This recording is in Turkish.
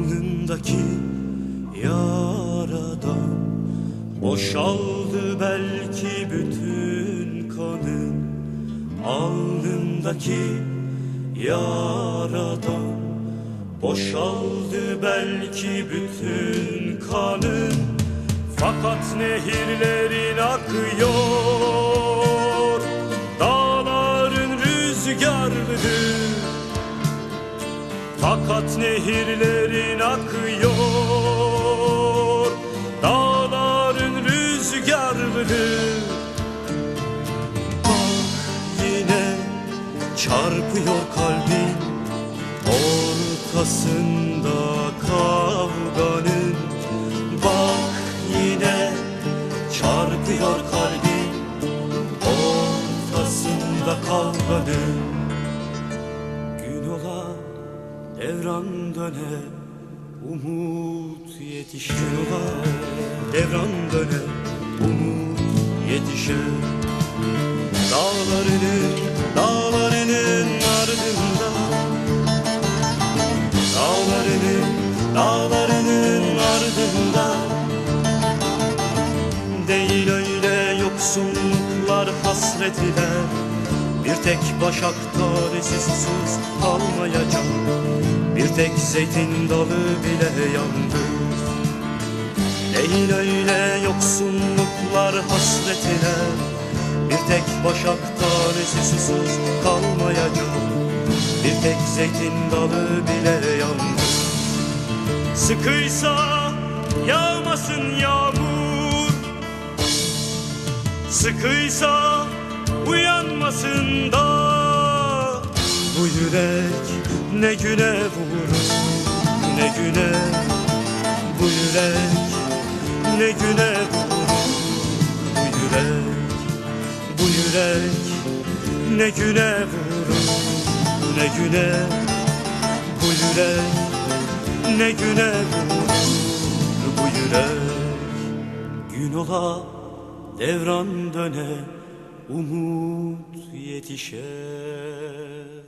Alnındaki yaradan Boşaldı belki bütün kanın Alnındaki yaradan Boşaldı belki bütün kanın. Fakat nehirlerin akıyor fakat nehirlerin akıyor. Dağların rüzgarları. Bak yine çarpıyor kalbin. Ortasında kavganın. Bak yine çarpıyor kalbin. Ortasında kavganın devran döne Umut yetişe devran döne Umut yetişe Dağlarının dağlarının ardında. Dağlarının dağlarının ardında. Değil öyle yoksunluklar hasretiler. Bir tek başak susuz kalmayacak Bir tek zeytin dalı bile yandı. Değil öyle yoksunluklar hasretiler Bir tek başak tanesi susuz kalmayacak. Bir tek zeytin dalı bile yandı. Sıkıysa yağmasın yağmur. Sıkıysa uyanmasın da Bu yürek ne güne vurur? Ne güne Bu yürek ne güne vurur? Bu yürek bu yürek ne güne vurur? Ne güne Bu yürek ne güne vurur? Bu yürek Gün ola devran döne umut yetişer